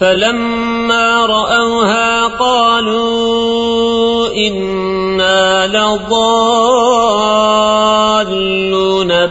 فلما رأوها قالوا إنا لضالون